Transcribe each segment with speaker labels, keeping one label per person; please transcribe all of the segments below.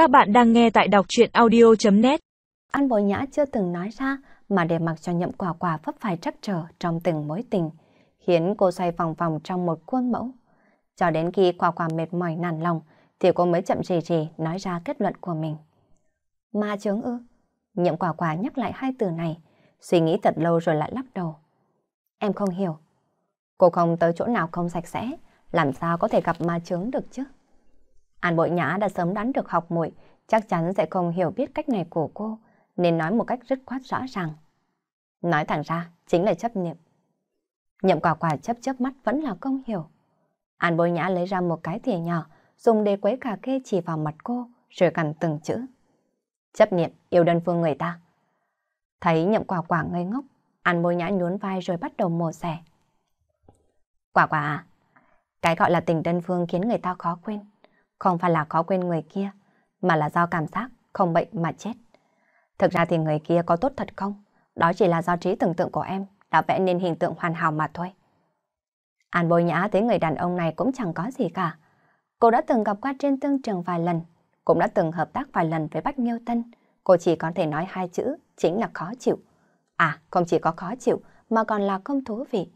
Speaker 1: Các bạn đang nghe tại đọc chuyện audio.net
Speaker 2: An bối nhã chưa từng nói ra mà để mặc cho nhậm quả quả vấp phải trắc trở trong từng mối tình, khiến cô xoay vòng vòng trong một khuôn mẫu. Cho đến khi quả quả mệt mỏi nản lòng, thì cô mới chậm rì rì nói ra kết luận của mình. Ma chướng ư? Nhậm quả quả nhắc lại hai từ này, suy nghĩ thật lâu rồi lại lắc đầu. Em không hiểu. Cô không tới chỗ nào không sạch sẽ, làm sao có thể gặp ma chướng được chứ? An Bội Nhã đã sớm đoán được học muội chắc chắn sẽ không hiểu biết cách này của cô, nên nói một cách rất quát rõ ràng. Nói thẳng ra, chính là chấp niệm. Nhậm quả quả chấp chấp mắt vẫn là không hiểu. An Bội Nhã lấy ra một cái thìa nhỏ, dùng để quấy cà kê chỉ vào mặt cô, rồi cằn từng chữ. Chấp niệm, yêu đơn phương người ta. Thấy nhậm quả quả ngây ngốc, An Bội Nhã nhún vai rồi bắt đầu mổ xẻ. Quả quả à, cái gọi là tình đơn phương khiến người ta khó quên. Không phải là khó quên người kia, mà là do cảm giác không bệnh mà chết. Thực ra thì người kia có tốt thật không? Đó chỉ là do trí tưởng tượng của em đã vẽ nên hình tượng hoàn hảo mà thôi. An bồi nhã thấy người đàn ông này cũng chẳng có gì cả. Cô đã từng gặp qua trên tương trường vài lần, cũng đã từng hợp tác vài lần với Bách Nghiêu Tân. Cô chỉ có thể nói hai chữ, chính là khó chịu. À, không chỉ có khó chịu, mà còn là không thú vị.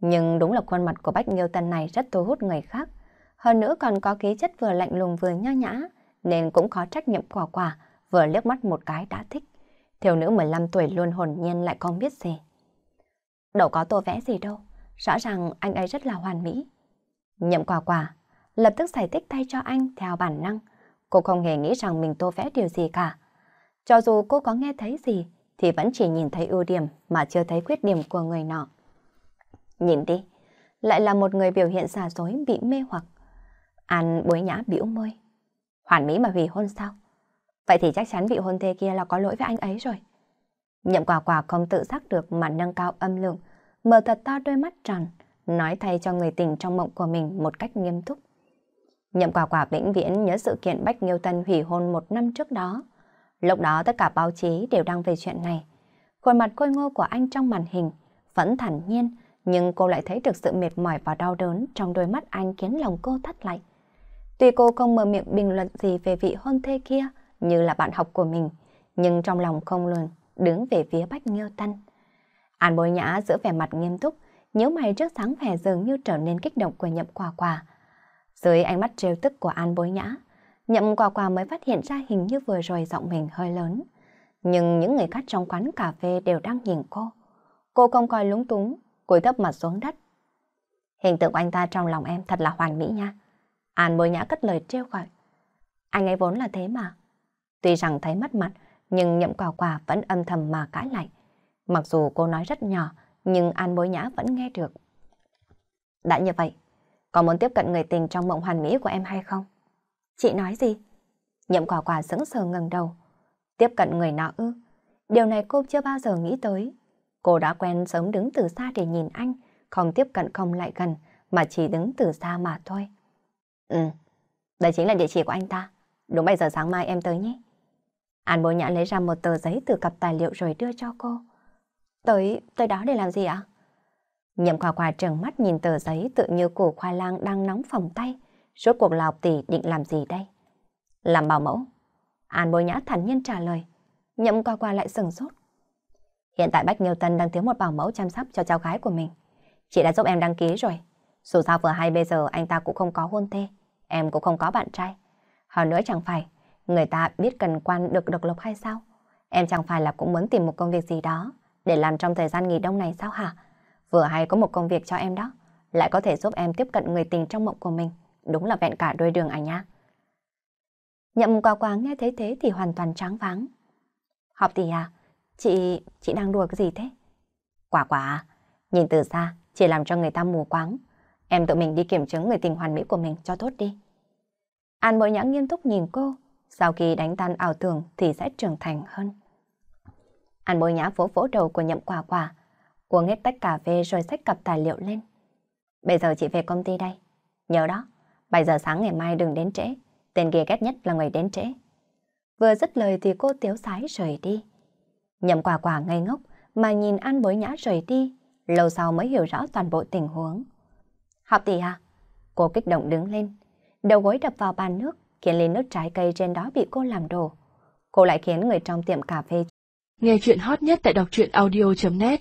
Speaker 2: Nhưng đúng là khuôn mặt của Bách Nghiêu Tân này rất thu hút người khác. Hơn nữa còn có khí chất vừa lạnh lùng vừa nho nhã, nên cũng khó trách nhiệm quả quả, vừa liếc mắt một cái đã thích. Thiếu nữ 15 tuổi luôn hồn nhiên lại không biết gì. Đâu có tô vẽ gì đâu, rõ ràng anh ấy rất là hoàn mỹ. Nhậm quả quả, lập tức giải thích thay cho anh theo bản năng. Cô không hề nghĩ rằng mình tô vẽ điều gì cả. Cho dù cô có nghe thấy gì, thì vẫn chỉ nhìn thấy ưu điểm mà chưa thấy khuyết điểm của người nọ. Nhìn đi, lại là một người biểu hiện giả dối bị mê hoặc. An bối nhã bĩu môi. Hoàn mỹ mà hủy hôn sao? Vậy thì chắc chắn vị hôn thê kia là có lỗi với anh ấy rồi. Nhậm quả quả không tự giác được mà nâng cao âm lượng, mở thật to đôi mắt tròn, nói thay cho người tình trong mộng của mình một cách nghiêm túc. Nhậm quả quả vĩnh viễn nhớ sự kiện Bách Nghiêu Tân hủy hôn một năm trước đó. Lúc đó tất cả báo chí đều đăng về chuyện này. Khuôn mặt côi ngô của anh trong màn hình vẫn thản nhiên, nhưng cô lại thấy được sự mệt mỏi và đau đớn trong đôi mắt anh khiến lòng cô thắt lại. Tuy cô không mở miệng bình luận gì về vị hôn thê kia như là bạn học của mình, nhưng trong lòng không luôn đứng về phía Bách Nghiêu Tân. An bối nhã giữa vẻ mặt nghiêm túc, nhớ mày trước sáng vẻ dường như trở nên kích động của nhậm quà quà. Dưới ánh mắt trêu tức của An bối nhã, nhậm quà quà mới phát hiện ra hình như vừa rồi giọng mình hơi lớn. Nhưng những người khác trong quán cà phê đều đang nhìn cô. Cô không coi lúng túng, cúi thấp mặt xuống đất. Hình tượng của anh ta trong lòng em thật là hoàn mỹ nha. An bối nhã cất lời trêu gọi. Anh ấy vốn là thế mà. Tuy rằng thấy mất mặt, nhưng nhậm quả quả vẫn âm thầm mà cãi lại. Mặc dù cô nói rất nhỏ, nhưng An bối nhã vẫn nghe được. Đã như vậy, có muốn tiếp cận người tình trong mộng hoàn mỹ của em hay không? Chị nói gì? Nhậm quả quả sững sờ ngẩng đầu. Tiếp cận người nọ ư? Điều này cô chưa bao giờ nghĩ tới. Cô đã quen sớm đứng từ xa để nhìn anh, không tiếp cận không lại gần, mà chỉ đứng từ xa mà thôi. Ừ, đây chính là địa chỉ của anh ta. Đúng 7 giờ sáng mai em tới nhé. An bố nhã lấy ra một tờ giấy từ cặp tài liệu rồi đưa cho cô. Tới, tới đó để làm gì ạ? Nhậm khoa khoa trừng mắt nhìn tờ giấy tự như củ khoai lang đang nóng phòng tay. Rốt cuộc là học tỷ định làm gì đây? Làm bảo mẫu. An bố nhã thản nhiên trả lời. Nhậm khoa khoa lại sừng sốt. Hiện tại Bách Nghiêu Tân đang thiếu một bảo mẫu chăm sóc cho cháu gái của mình. Chị đã giúp em đăng ký rồi. Dù sao vừa hay bây giờ anh ta cũng không có hôn thê em cũng không có bạn trai. Hơn nữa chẳng phải, người ta biết cần quan được độc lập hay sao? Em chẳng phải là cũng muốn tìm một công việc gì đó để làm trong thời gian nghỉ đông này sao hả? Vừa hay có một công việc cho em đó, lại có thể giúp em tiếp cận người tình trong mộng của mình. Đúng là vẹn cả đôi đường à nha. Nhậm quà quà nghe thấy thế thì hoàn toàn tráng váng. Học tỷ à, chị, chị đang đùa cái gì thế? Quả quả à, nhìn từ xa, chỉ làm cho người ta mù quáng. Em tự mình đi kiểm chứng người tình hoàn mỹ của mình cho tốt đi. An bối nhã nghiêm túc nhìn cô, sau khi đánh tan ảo tưởng thì sẽ trưởng thành hơn. An bối nhã vỗ vỗ đầu của nhậm quả quả, uống hết tách cà phê rồi xách cặp tài liệu lên. Bây giờ chị về công ty đây. Nhớ đó, 7 giờ sáng ngày mai đừng đến trễ. Tên kia ghét nhất là người đến trễ. Vừa dứt lời thì cô tiếu sái rời đi. Nhậm quả quả ngây ngốc mà nhìn An bối nhã rời đi, lâu sau mới hiểu rõ toàn bộ tình huống. Học tỷ à? Cô kích động đứng lên, đầu gối đập vào bàn nước, khiến ly nước trái cây trên đó bị cô làm đổ. Cô lại khiến người trong tiệm cà phê.
Speaker 1: Nghe chuyện hot nhất tại đọc truyện audio.net